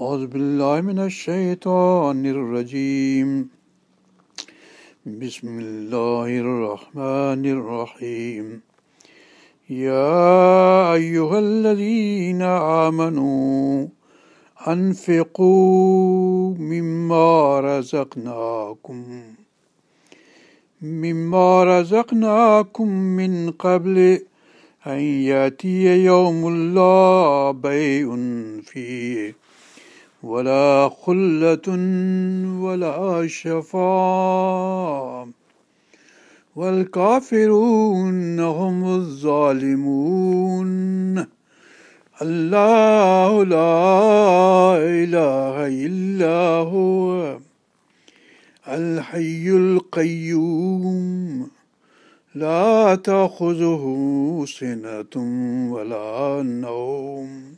أعوذ بالله من الشيطان الرجيم. بسم الله الرحمن الرحيم. يا أيها الذين آمنوا أنفقوا مما رزقناكم مما رزقناكم من قبل أن يأتي يوم لا بيع فيه. ولا خلة ولا شفاعة. والكافرون هم الظالمون. الله لا إله إلا هو. الحي القيوم. لا تأخذه سنة ولا نوم.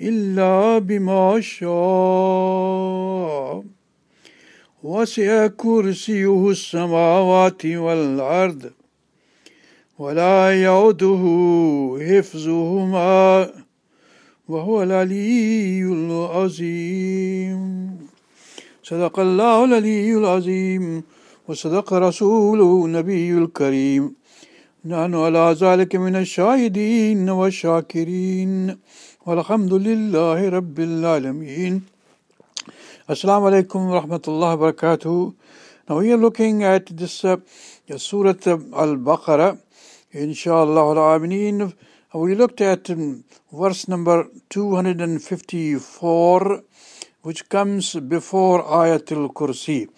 إلا بما شاء. وسع كرسيه السماوات والأرض. ولا يعده حفظهما. وهو العلي العظيم. صدق الله العلي العظيم. وصدق رسوله النبي الكريم. نحن على ذلك من الشاهدين والشاكرين. Velhamdülillahi Rabbil Alemin. Assalamu rahmatullahi wa barakatuh. Now we are looking at this uh, Surah Al-Baqarah, inshallah al uh, We looked at um, verse number 254, which comes before Ayatul Kursi,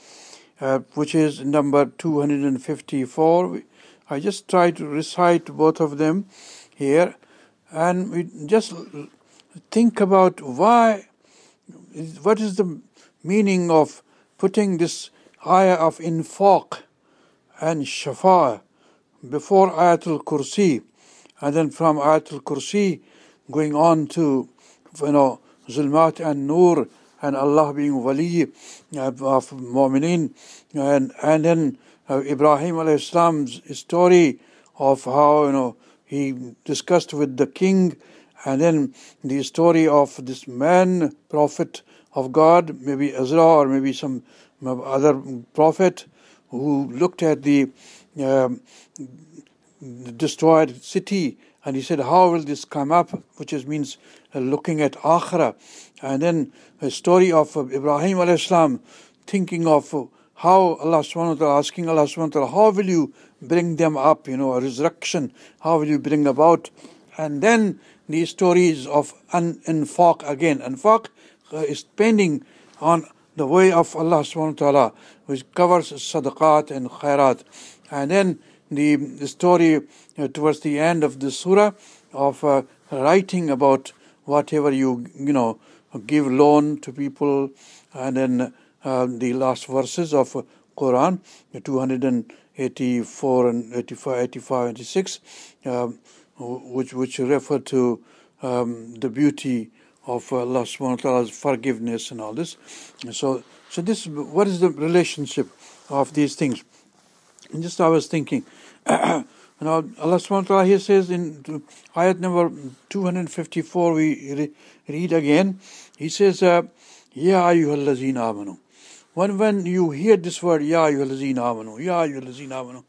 uh, which is number 254. I just try to recite both of them here and we just think about why, what is the meaning of putting this ayah of infaq and shafa before Ayatul Kursi, and then from Ayatul Kursi going on to, you know, Zulmat and Nur and Allah being wali of mu'mineen, and, and then uh, Ibrahim alayhi salam's story of how, you know, he discussed with the king, and then the story of this man, prophet of God, maybe Ezra or maybe some other prophet who looked at the um, destroyed city and he said, How will this come up? Which is, means uh, looking at Akhira. And then a story of uh, Ibrahim alayhi thinking of uh, how Allah subhanahu wa ta'ala, asking Allah subhanahu wa ta'ala, how will you bring them up, you know, a resurrection, how will you bring about? And then the stories of an again. Infaq uh, is spending on the way of Allah subhanahu wa ta'ala, which covers sadaqat and khairat. And then the, story uh, towards the end of the surah of uh, writing about whatever you, you know, give loan to people, and then uh, the last verses of Quran, 284 and 85, 85 86, um, which, which refer to um, the beauty of Allah subhanahu wa ta'ala's forgiveness and all this. So, so this, what is the relationship of these things? And just I was thinking, now Allah subhanahu wa ta'ala here says in ayat number 254, we re- read again, He says, uh, Ya ayyuhallazina amanu. When, when you hear this word, Ya ayyuhallazina amanu, Ya ayyuhallazina amanu,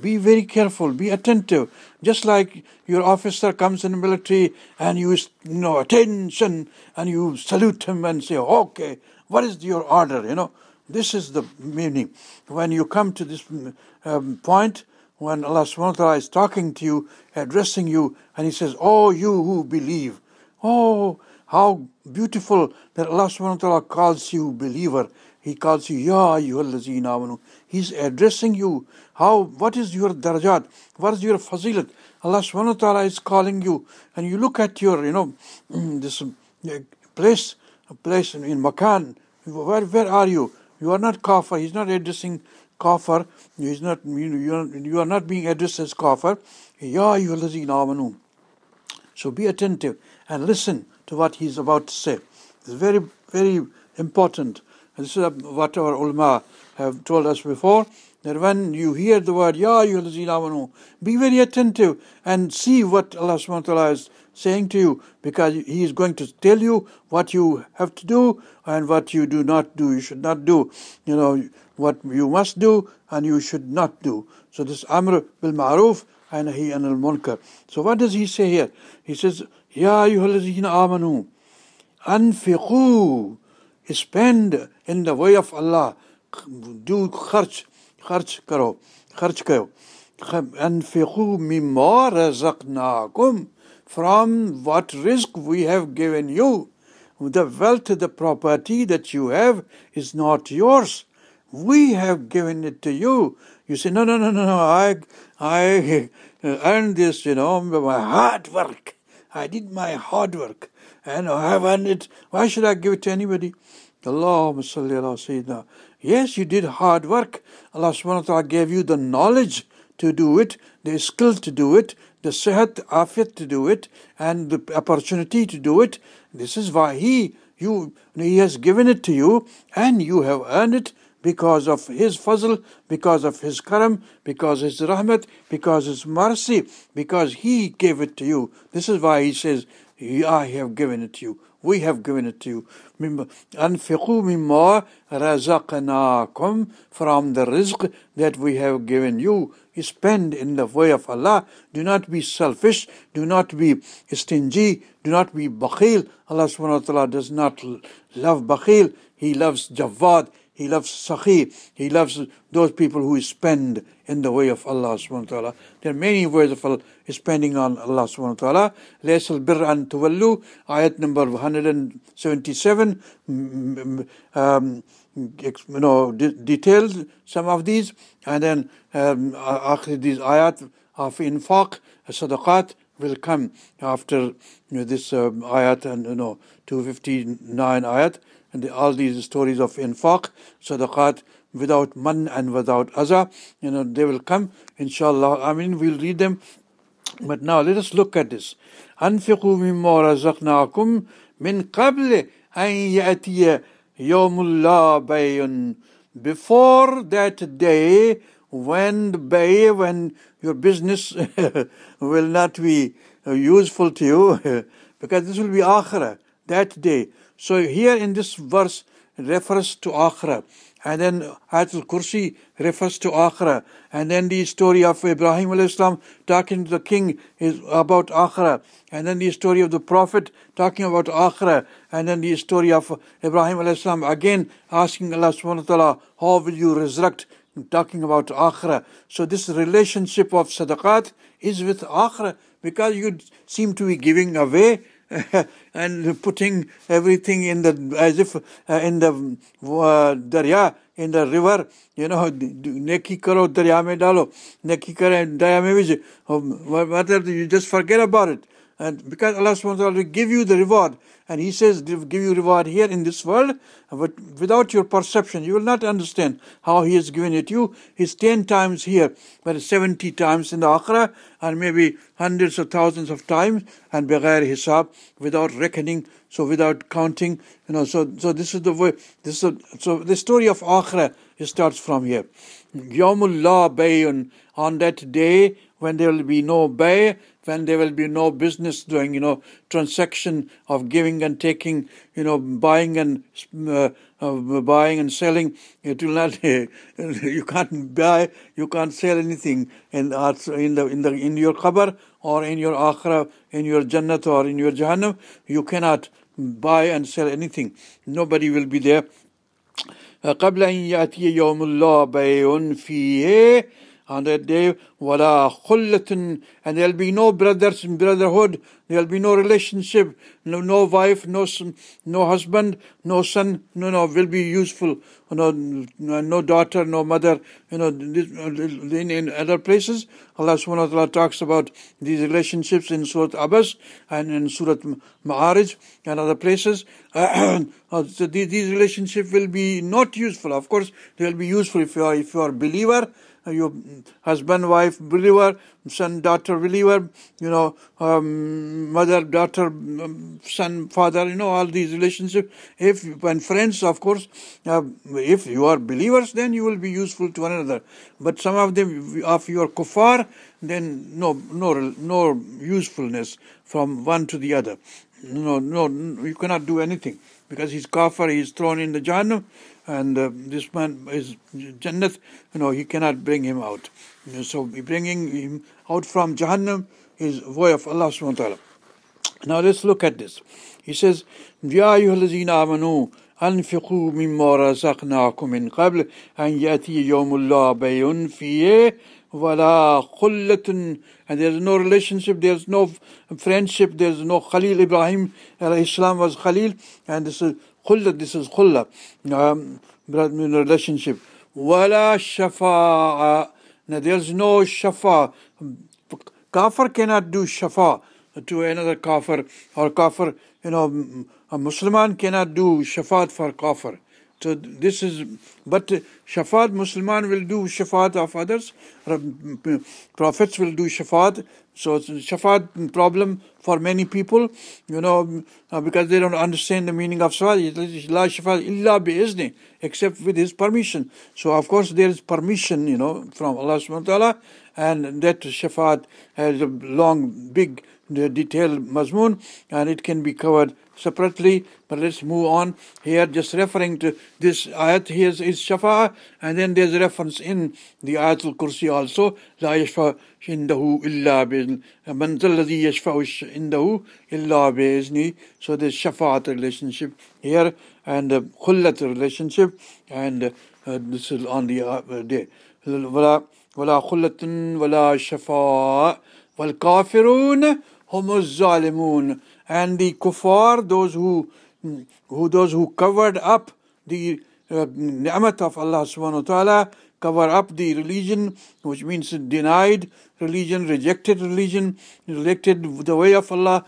be very careful, be attentive. Just like your officer comes in military and you, you know, attention, and you salute him and say, okay, what is your order, you know. This is the meaning. When you come to this um, point, when Allah subhanahu wa ta'ala is talking to you, addressing you, and He says, Oh, you who believe. Oh, how beautiful that Allah subhanahu wa ta'ala calls you believer. He calls you Ya ayyuhallazina amanu. He's addressing you. How, what is your darajat? What is your fazilat? Allah subhanahu wa ta'ala is calling you. And you look at your, you know, this uh, place, a place in Makan, Where, where are you? You are not kafir. He's not addressing kafir. He's not, you, are, you are not being addressed as kafir. Ya ayyuhallazina amanu. So be attentive and listen to what he's about to say. It's very, very important. This is what our ulama have told us before that when you hear the word Ya amanu, be very attentive and see what Allah subhanahu wa ta'ala is saying to you because He is going to tell you what you have to do and what you do not do. You should not do. You know, what you must do and you should not do. So this Amr bil Ma'ruf and Nahi anil Munkar. So what does he say here? He says, Ya ayyuhalladhina amanu, anfiqu, spend in the way of Allah जो ख़र्च ख़र्च करो ख़र्च कयो अनफ़िखू मिमा रज़क़नाकुम from what risk we have given you the wealth the property that you have is not yours we have given it to you you say no no no no I I earn this you know my hard work I did my hard work and I have earned it. Why should I give it to anybody? Allahumma salli ala Sayyidina. Yes, you did hard work. Allah subhanahu wa ta'ala gave you the knowledge to do it, the skill to do it, the sehat, afiyat to do it, and the opportunity to do it. This is why He, you, He has given it to you, and you have earned it because of His fazl, because of His karam, because His rahmat, because His mercy, because He gave it to you. This is why He says, I have given it to you. We have given it to you. أنفقوا مما رزقناكم from the rizq that we have given you. Spend in the way of Allah. Do not be selfish. Do not be stingy. Do not be bakhil. Allah subhanahu wa ta'ala does not love bakhil. He loves jawad. He loves Sakhi. He loves those people who spend in the way of Allah subhanahu wa ta'ala. There are many ways of spending on Allah subhanahu wa ta'ala. Laysal bir an tuwallu, ayat number 177, um, you know, details some of these. And then um, after these ayat of infaq, sadaqat, will come after you know, this um, ayat and you know 259 ayat and the, all these stories of infaq, sadaqat, without man and without aza, you know, they will come, inshallah. I mean, we'll read them. But now let us look at this. أنفقوا مما رزقناكم من قبل أن يأتي يوم الله بيع before that day when the bay, when your business will not be useful to you, because this will be akhirah, that day. So here in this verse refers to Akhira. And then Ayatul Kursi refers to Akhira. And then the story of Ibrahim al-Islam talking to the king is about Akhira. And then the story of the Prophet talking about Akhira. And then the story of Ibrahim al-Islam again asking Allah subhanahu wa ta'ala, how will you resurrect? Talking about Akhira. So this relationship of sadaqat is with Akhira because you seem to be giving away and putting everything in the as if uh, in the uh, darya in the river you know neki karo darya mein dalo neki kare darya mein bhi you just forget about it and because Allah subhanahu wa ta'ala will give you the reward and he says, give you reward here in this world, but without your perception, you will not understand how he has given it you. He's 10 times here, but 70 times in the akhirah, and maybe hundreds of thousands of times, and beghair hisab, without reckoning, so without counting, you know, so, so this is the way, this is, so the story of akhirah, starts from here. Yawmullah bayun, on that day when there will be no bay, when there will be no business doing, you know, transaction of giving and taking, you know, buying and uh, uh, buying and selling. It will not. you can't buy, you can't sell anything in in the in the in your qabr or in your akhirah, in your jannat or in your jahannam. You cannot buy and sell anything. Nobody will be there. قبل أن يأتي يوم الله بيع فيه on that day, wala khullatin, and there'll be no brothers and brotherhood, there'll be no relationship, no, no wife, no son, no husband, no son, no, no, will be useful, no, no daughter, no mother, you know, in, in other places, Allah subhanahu wa ta'ala talks about these relationships in Surah Abasa and in Surah Ma'arij and other places. Uh, so these, these relationships will be not useful. Of course, they will be useful if you are, if you are believer, your husband, wife, believer, son, daughter, believer, you know, um, mother, daughter, um, son, father, you know, all these relationships. If and friends, of course, uh, if you are believers, then you will be useful to one another. But some of them, of your kuffar, then no, no, no usefulness from one to the other. No, no, you cannot do anything because he's kafir, he's thrown in the Jannah and uh, this man is Jannat, you know, he cannot bring him out. So bringing him out from Jahannam is way of Allah subhanahu wa ta'ala. Now let's look at this. He says, يا أيها الذين آمنوا أنفقوا مما رزقناكم من قبل أن يأتي يوم الله بيع فيه ولا خلة and there's no relationship, there's no friendship, there's no Khalil Ibrahim Islam was Khalil and this is Khulla, this is khulla, um, relationship. Wala shafa'a. Now there's no shafa. Kafir cannot do shafa to another kafir, or kafir, you know, a Musliman cannot do shafaat for kafir. So this is, but shafaat, Musliman will do shafaat of others, prophets will do shafaat, so it's shafaat problem for many people, you know, uh, because they don't understand the meaning of shafaat. La shafaat illa bi except with his permission. So of course there is permission, you know, from Allah subhanahu wa ta'ala, and that shafaat has a long, big, detailed mazmoon, and it can be covered separately, but let's move on here, just referring to this ayat here is, is shafa, and then there's reference in the ayat al-kursi also, la yashfa indahu illa bi'izn, man alladhi yashfa indahu illa bi'izni, so there's shafa'at relationship here, and uh, khullat relationship, and uh, this is on the uh, day. ولا ولا خلة ولا شفاء والكافرون هم الظالمون and the kuffar, those who, who those who covered up the uh, ni'mat of Allah subhanahu wa ta'ala, cover up the religion, which means denied religion, rejected religion, rejected the way of Allah,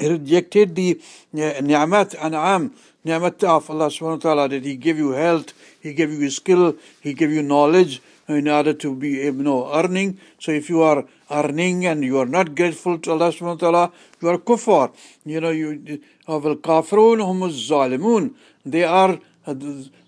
rejected the uh, ni'mat, an'am, ni'mat of Allah subhanahu wa ta'ala, that He gave you health, He gave you skill, He gave you knowledge, in order to be you know, earning. So if you are earning and you are not grateful to Allah subhanahu wa ta'ala, you are kuffar. You know, you will kafirun humuz zalimun. They are uh,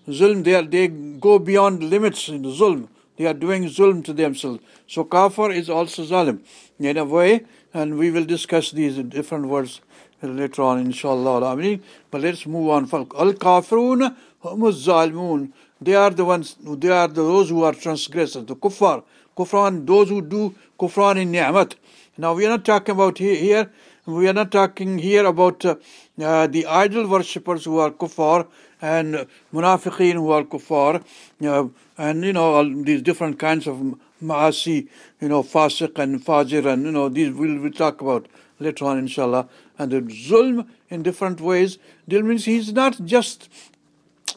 zulm, they, are, they go beyond limits in zulm. They are doing zulm to themselves. So kafir is also zalim in a way, and we will discuss these different words later on, inshallah. But let's move on. Al kafirun humuz zalimun. They are the ones, they are the those who are transgressors, the kuffar. Kufran, those who do kufran in ni'mat. Now we are not talking about here, we are not talking here about uh, uh, the idol worshippers who are kuffar and uh, munafiqeen who are kuffar, uh, and you know, all these different kinds of ma'asi, you know, fasiq and fajir, and you know, these we'll, we'll talk about later on, inshallah. And the zulm in different ways, that means he's not just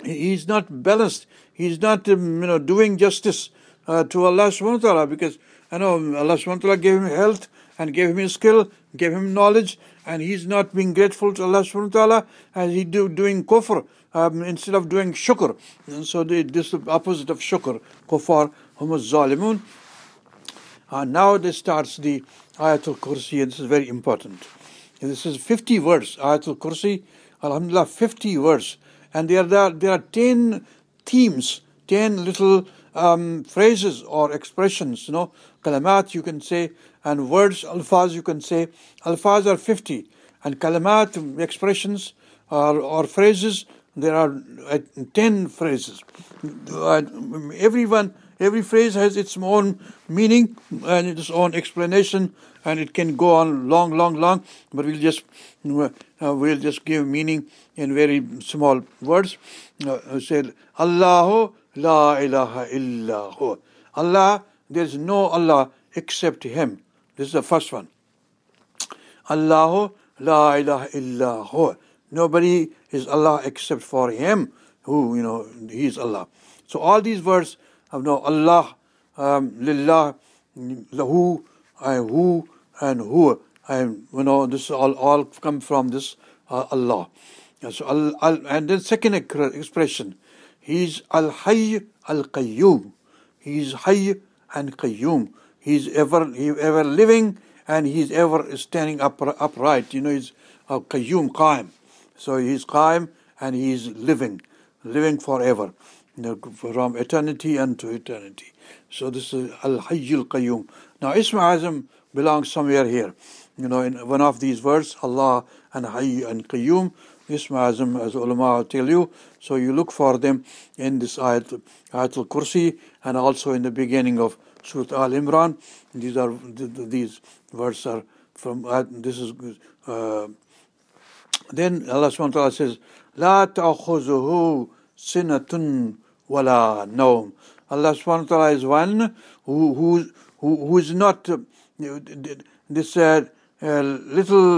he's not balanced. He's not um, you know doing justice uh, to Allah subhanahu wa ta'ala because I know Allah subhanahu wa ta'ala gave him health and gave him skill, gave him knowledge, and he's not being grateful to Allah subhanahu wa ta'ala as he do doing kufr um, instead of doing shukr. And so the, this is the opposite of shukr, kufar, humus zalimun. Uh, now this starts the Ayatul Kursi, and this is very important. This is 50 verse, Ayatul Kursi, Alhamdulillah, 50 verse and there are there are ten themes, ten little um, phrases or expressions. You know, kalamat you can say, and words alfaz you can say. Alfaz are fifty, and kalamat expressions or, or phrases there are uh, ten phrases. Everyone, every phrase has its own meaning and its own explanation, and it can go on long, long, long. But we'll just uh, we'll just give meaning in very small words. Uh, say Allahu la ilaha illahu. Allah, there is no Allah except Him. This is the first one. Allahu la ilaha illahu. Nobody is Allah except for Him, who, you know, He is Allah. So all these words have no Allah, um, lillah, lahu, and who, and who. And, you know, this all, all come from this uh, Allah. So, al, al, and then second expression, He is Al-Hayy Al-Qayyum. He is Hayy and Qayyum. He is ever, he ever living and he is ever standing up, upright. You know, he's uh, Qayyum, Qaim. So he is Qaim and he is living, living forever, you know, from eternity unto eternity. So this is Al-Hayy Al-Qayyum. Now Ism Azam belongs somewhere here. You know, in one of these words, Allah and Hayy and Qayyum, Isma Azam, as ulama tell you. So you look for them in this ayat, Ayatul Kursi and also in the beginning of Surah Al Imran. These are these words are from uh, this is uh, then Allah SWT says, La ta'khuzuhu sinatun wala naum. Allah SWT is one who, who, who, who is not this uh, uh, little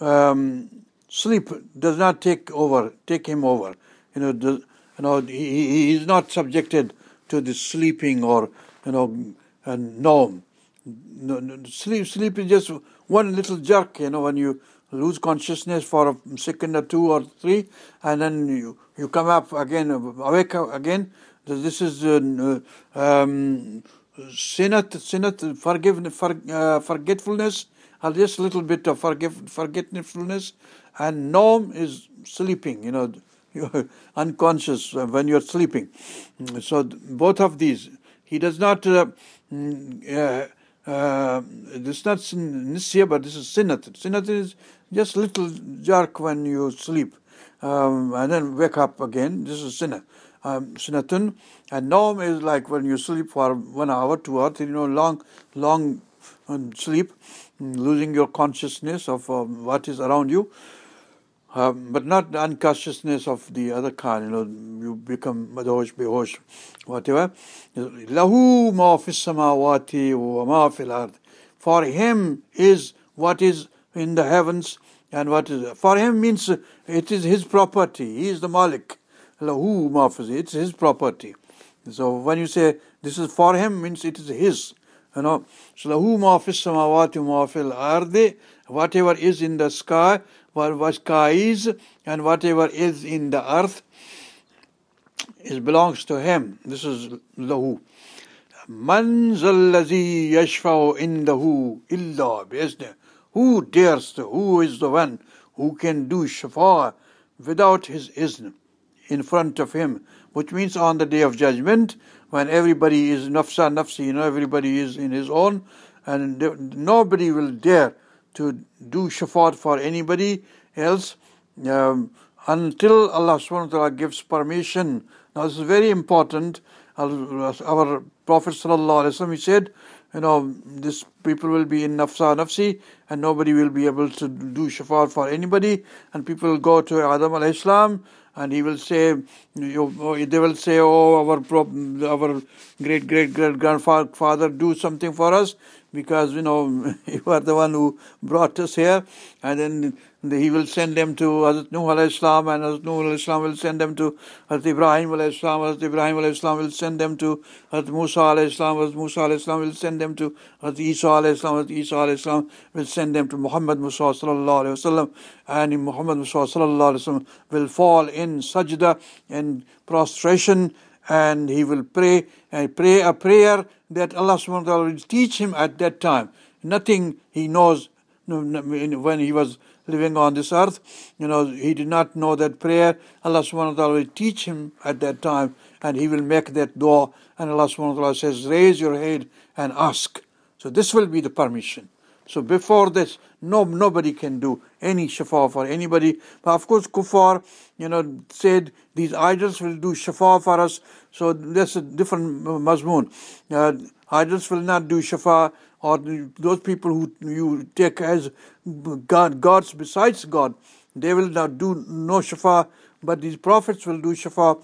um, sleep does not take over take him over you know the, you know he, he is not subjected to the sleeping or you know, and no, no, no, sleep sleep is just one little jerk, you know, when you lose consciousness for a second or two or three, and then you, you come up again, awake again. This is uh, um, sinat, sinat, forgiveness, for, uh, forgetfulness, or just a little bit of forgive, forgetfulness, and naum is sleeping, you know, you're unconscious when you're sleeping. So both of these he does not, uh, mm, uh, uh, this is not nisya, but this is sinat. Sinat is just little jerk when you sleep um, and then wake up again. This is sinat. Um, sinatun. And naum is like when you sleep for one hour, two hours, you know, long, long um, sleep, losing your consciousness of um, what is around you. Um, but not the unconsciousness of the other kind, you know, you become madhosh, behosh, whatever. Lahu ma fis samawati wa ma fil ard. For him is what is in the heavens and what is. For him means it is his property. He is the Malik. Lahu ma fis. It's his property. So when you say this is for him, means it is his. You know, so lahu ma fis samawati wa fil ardi. Whatever is in the sky what sky is and whatever is in the earth it belongs to him. This is lahu. Man zallazi yashfa'u indahu illa bi'iznih. Who dares to, who is the one who can do shafa without his izn in front of him? Which means on the day of judgment, when everybody is nafsa nafsi, you know, everybody is in his own, and nobody will dare to do shafaat for anybody else um, until Allah subhanahu wa ta'ala gives permission. Now this is very important. Our Prophet sallallahu he said, you know, this people will be in nafsa nafsi and nobody will be able to do shafaat for anybody and people will go to Adam alayhi salam and he will say, oh, they will say, oh, our our great great great grandfather do something for us because you know you are the one who brought us here, and then he will send them to Hazrat Nuh alayhi salam and Hazrat Nuh alayhi salam will send them to Hazrat Ibrahim alayhi salam, Hazrat Ibrahim alayhi salam will send them to Hazrat Musa alayhi salam, Hazrat Musa alayhi salam will send them to Hazrat Isa alayhi salam, Hazrat Isa alayhi salam will send them to Muhammad Musa sallallahu alayhi wasallam and Muhammad Musa sallallahu alayhi wasallam will fall in sajda and prostration and he will pray and pray a prayer that Allah subhanahu wa ta'ala will teach him at that time. Nothing he knows when he was living on this earth. You know, he did not know that prayer. Allah subhanahu wa ta'ala will teach him at that time and he will make that dua. And Allah subhanahu wa ta'ala says, raise your head and ask. So this will be the permission. So before this, no nobody can do any shafa for anybody. But of course, kuffar, you know, said these idols will do shafa for us. So that's a different mazmoon. Uh, idols will not do shafa or those people who you take as God, gods besides God, they will not do no shafa, but these prophets will do shafa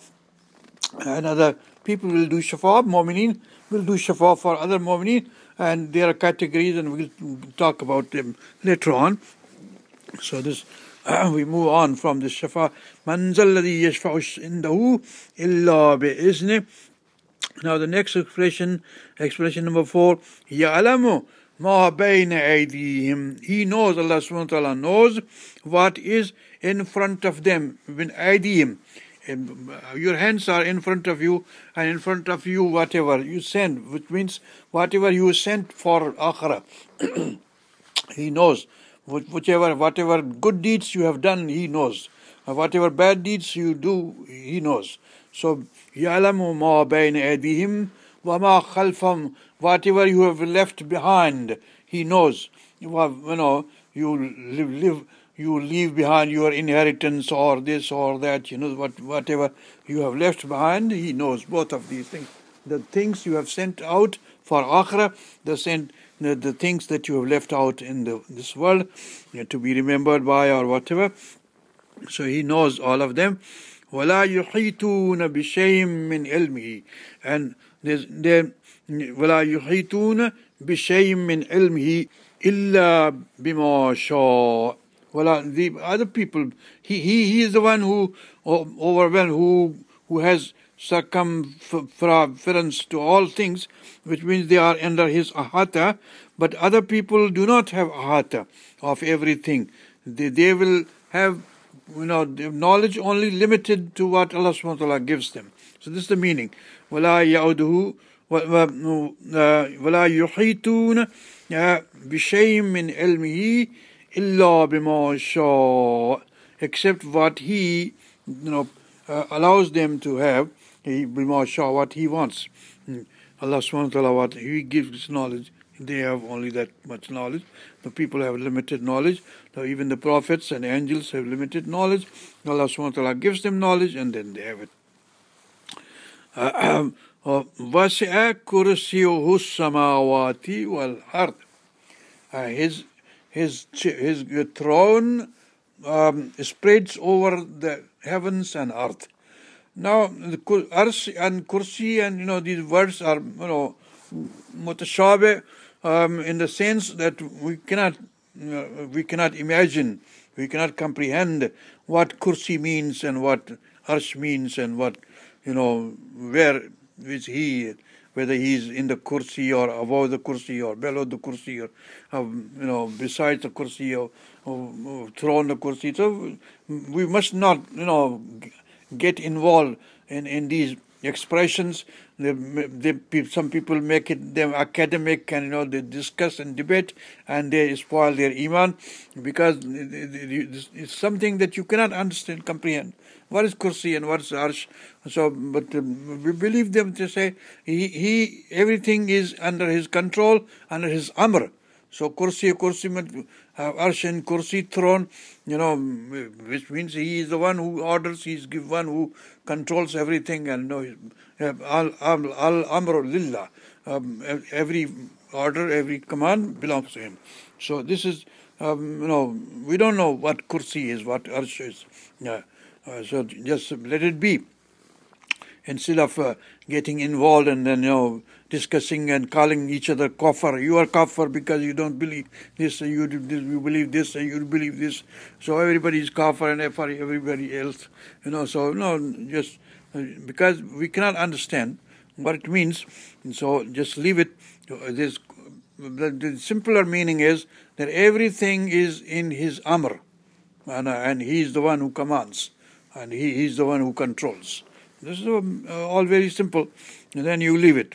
and other people will do shafa, mu'mineen will do shafa for other mu'mineen, and there are categories, and we'll talk about them later on. So this, we move on from the shafa. Man zalladhi yashfa'u indahu illa bi'izni. Now the next expression, expression number four, ya'alamu ma bayna aydihim. He knows, Allah subhanahu wa ta'ala knows what is in front of them, bin aydihim. Uh, your hands are in front of you, and in front of you, whatever you send, which means whatever you sent for akhirah. he knows. Whichever, whatever good deeds you have done, he knows. Whatever bad deeds you do, he knows. So, يَعْلَمُ مَا بَيْنَ أَيْدِيهِمْ وَمَا خَلْفَهُمْ Whatever you have left behind, he knows. You, have, you know, you live, live you leave behind your inheritance or this or that, you know, what, whatever you have left behind, he knows both of these things. The things you have sent out for akhirah, the, sent, the, the things that you have left out in the, this world you know, to be remembered by or whatever. So he knows all of them. وَلَا يُحِيطُونَ بِشَيْءٍ مِّنْ عِلْمِهِ And there's, there, وَلَا يُحِيطُونَ بِشَيْءٍ مِّنْ عِلْمِهِ إِلَّا بِمَا شَاءَ well, the other people, he, he, he is the one who overwhelmed, who, who has circumference to all things, which means they are under his ahata, but other people do not have ahata of everything. They, they will have you know, knowledge only limited to what Allah subhanahu wa ta'ala gives them. So this is the meaning. وَلَا يَعُدُهُ وَلَا يُحِيطُونَ بِشَيْءٍ مِّنْ عِلْمِهِ illa bima except what he you know uh, allows them to have he bima what he wants hmm. Allah subhanahu wa ta'ala what he gives knowledge they have only that much knowledge the people have limited knowledge so even the prophets and angels have limited knowledge Allah subhanahu wa ta'ala gives them knowledge and then they have it وَسِعَ كُرْسِيُهُ السَّمَاوَاتِ وَالْأَرْضِ His his, his throne um, spreads over the heavens and earth. Now, the arsh and kursi and, you know, these words are, you know, mutashabih um, in the sense that we cannot, we cannot imagine, we cannot comprehend what kursi means and what arsh means and what, you know, where is he whether he's in the kursi or above the kursi or below the kursi or, um, you know, beside the kursi or, or, thrown the kursi. So we must not, you know, get involved in, in these expressions. They, they, some people make it them academic and you know they discuss and debate and they spoil their iman because it's something that you cannot understand, comprehend. What is kursi and what is arsh? So, but um, we believe them to say he, he everything is under his control, under his amr. So kursi, kursi, arsh and kursi throne, you know, which means he is the one who orders, he is the one who controls everything and you know, al, al, al amr lillah. Um, every order, every command belongs to him. So this is, um, you know, we don't know what kursi is, what arsh is. Yeah. Uh, so just let it be. Instead of uh, getting involved and then you know discussing and calling each other kafir, you are kafir because you don't believe this, you, this, you believe this, and you believe this. So everybody is kafir and for everybody else, you know. So no, just uh, because we cannot understand what it means, so just leave it. This the, the simpler meaning is that everything is in His amr, and, uh, and He is the one who commands and he, is the one who controls. This is uh, all very simple. And then you leave it.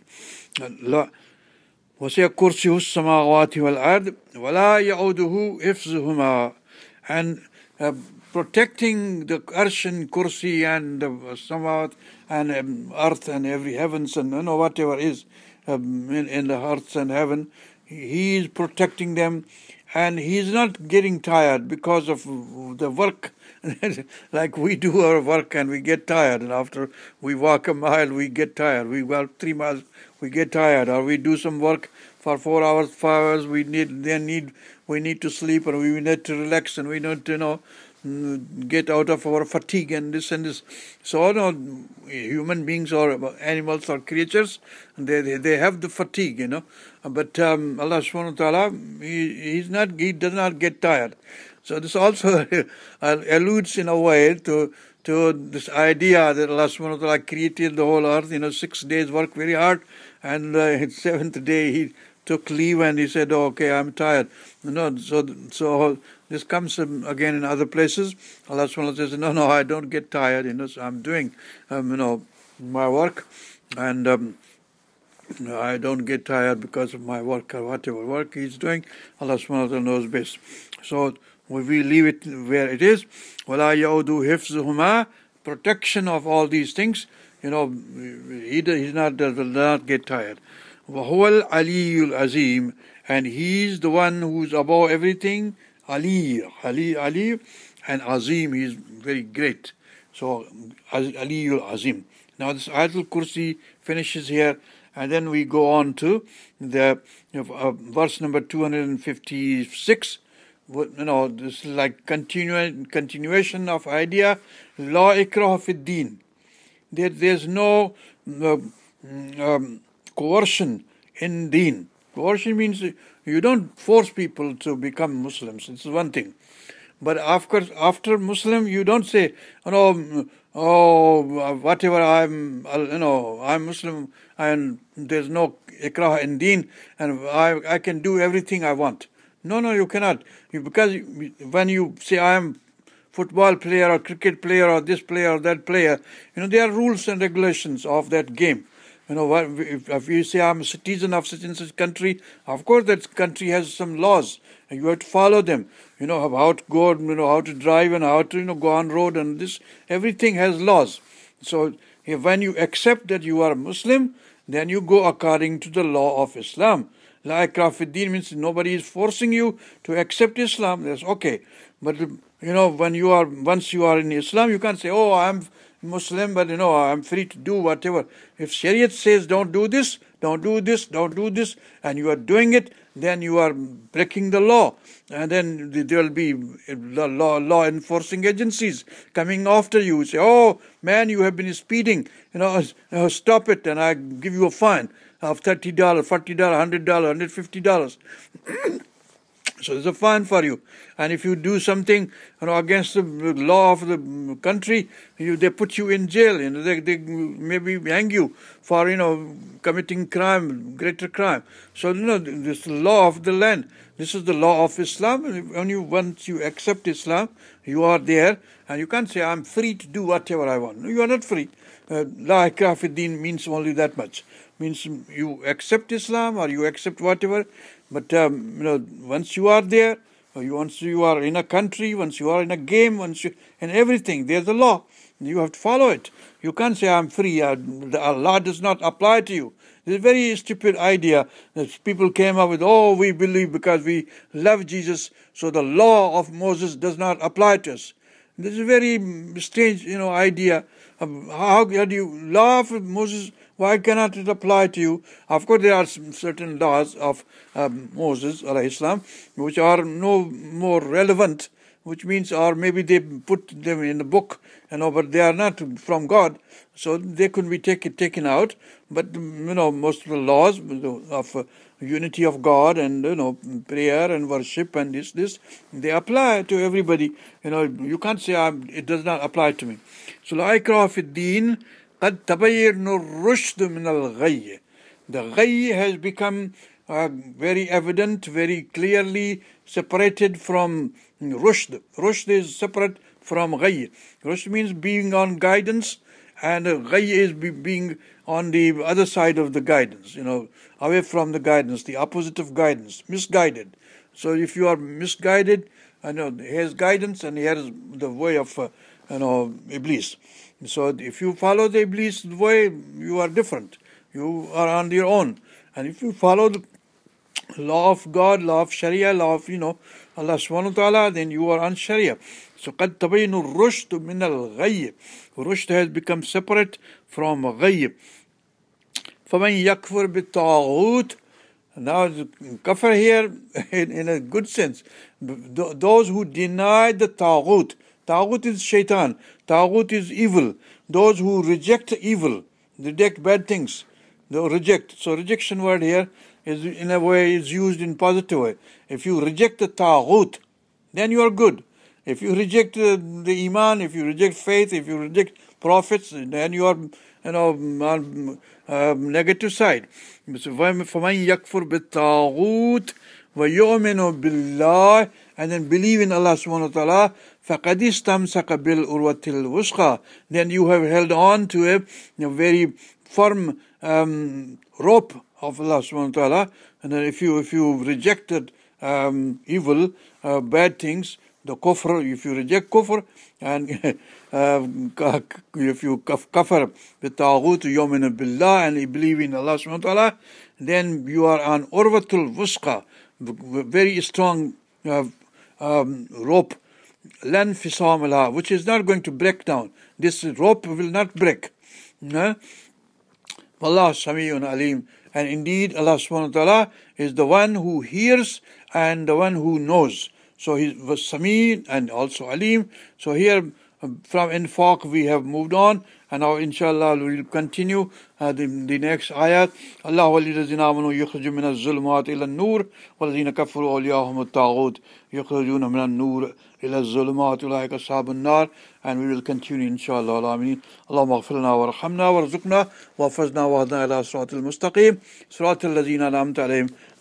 وسع كرسيه السماوات والأرض ولا يعوده حفظهما and uh, protecting the arsh and kursi and the samawat and um, earth and every heavens and you know whatever is um, in, in the earth and heaven he is protecting them and he is not getting tired because of the work like we do our work and we get tired, and after we walk a mile, we get tired. We walk three miles, we get tired, or we do some work for four hours, five hours. We need then need we need to sleep and we need to relax and we need to you know mm, get out of our fatigue and this and this. So, no, human beings or animals or creatures, they, they, they have the fatigue, you know. But um, Allah subhanahu wa ta'ala, he, he's not, he does not get tired. So this also alludes in a way to to this idea that Allah subhanahu wa ta'ala created the whole earth, you know, six days work very hard, and uh, seventh day he took leave and he said, oh, okay, I'm tired. You know, so, so this comes again in other places. Allah subhanahu wa ta'ala says, no, no, I don't get tired, you know, so I'm doing, um, you know, my work, and um, I don't get tired because of my work or whatever work he's doing. Allah subhanahu wa ta'ala knows best. So, we leave it where it is. وَلَا يَعُدُ حِفْظُهُمَا Protection of all these things. You know, he does not, does not get tired. وَهُوَ الْعَلِيُّ الْعَزِيمُ And he's the one who's above everything. Ali, Ali, Ali, and Azim, he's very great. So, Aliyul Azim. Now this Ayatul Kursi finishes here, and then we go on to the uh, verse number 256 you know, this is like continu- continuation of idea, law ikrah fi deen. There, there's no uh, um, coercion in deen. Coercion means you don't force people to become Muslims. It's one thing. But after after Muslim, you don't say, you know, oh, whatever I'm, you know, I'm Muslim and there's no ikrah in deen and I, I can do everything I want. No, no, you cannot. Because when you say, I am football player or cricket player or this player or that player, you know, there are rules and regulations of that game. You know, if, you say I'm a citizen of such and such country, of course that country has some laws, and you have to follow them. You know how to go, you know how to drive, and how to you know go on road, and this everything has laws. So when you accept that you are a Muslim, then you go according to the law of Islam. La ikrah means nobody is forcing you to accept Islam. That's okay. But you know, when you are once you are in Islam, you can't say, "Oh, I'm Muslim, but you know, I'm free to do whatever." If Shariat says, "Don't do this," don't do this, don't do this, and you are doing it, then you are breaking the law. And then there will be eh, law, law enforcing agencies coming after you. Say, oh, man, you have been speeding. You know, uh, stop it, and I give you a fine of $30, $40, $100, $150. so there's a fine for you. And if you do something you know, against the law of the country, you, they put you in jail. You know, they, they maybe hang you for you know committing crime, greater crime. So you know this law of the land. This is the law of Islam. You once you accept Islam, you are there, and you can't say I'm free to do whatever I want. No, you are not free. Uh, La uh, means only that much means you accept Islam or you accept whatever, but um, you know once you are there, or you, once you are in a country, once you are in a game, once you and everything, there's a law. You have to follow it. You can't say I'm free. Uh, the law does not apply to you. It's a very stupid idea that people came up with. Oh, we believe because we love Jesus, so the law of Moses does not apply to us. This is a very strange, you know, idea. How, how do you law of Moses? Why cannot it apply to you? Of course, there are certain laws of um, Moses or Islam which are no more relevant, which means, or maybe they put them in the book, you know, but they are not from God, so they could be taken taken out. But you know, most of the laws of uh, unity of God and you know prayer and worship and this this they apply to everybody. You know, you can't say it does not apply to me. So, like of deen قد تبين الرشد من الغي the غي has become uh, very evident very clearly separated from rushd rushd is separate from غي rushd means being on guidance and uh, غي is be, being on the other side of the guidance you know away from the guidance the opposite of guidance misguided so if you are misguided I know here's guidance and here's the way of uh, you know iblis So if you follow the Iblis way, you are different. You are on your own. And if you follow the law of God, law of Sharia, law of, you know, Allah subhanahu wa ta'ala, then you are on Sharia. So قَدْ تَبَيْنُ الرُّشْدُ مِنَ الْغَيِّ Rushd has become separate from غَيِّ فَمَنْ يَكْفُرْ بِالطَّاغُوتِ Now, kafir here, in, in a good sense, those who deny the Taghut, Taghut is shaitan. Taghut is evil. Those who reject evil, reject bad things, they reject. So rejection word here is in a way is used in positive way. If you reject the taghut, then you are good. If you reject the, the iman, if you reject faith, if you reject prophets, then you are you know on uh, negative side. So فَمَنْ يَكْفُرْ بِالتَّاغُوتِ وَيُؤْمِنُ بِاللَّهِ And then believe in Allah subhanahu wa ta'ala فَقَدْ اسْتَمْسَكَ بِالْأُرْوَةِ الْوُسْقَى Then you have held on to a, a very firm um, rope of Allah subhanahu wa ta'ala. And then if you, if you rejected um, evil, uh, bad things, the kufr, if you reject kufr, and uh, if you kafir with taghut, yumin billah, and you believe in Allah subhanahu wa ta'ala, then you are on urwatul wusqa, very strong uh, um, rope, which is not going to break down. This rope will not break. Allah Sami'un Alim. And indeed, Allah subhanahu wa ta'ala is the one who hears and the one who knows. So he was Sami and also Alim. So here from infaq we have moved on and now inshallah we will continue uh, the, the next ayat. Allah walladhina amanu yukhriju minaz zulumat ila an-nur walladhina kafaru awliyahum at-taghut yukhrijuna minan nur ila az-zulumat ulaika ashabun nar and we will continue inshallah alamin allahumma ighfir lana warhamna warzuqna wahfazna wahdina ila siratal mustaqim siratal ladzina an'amta alayhim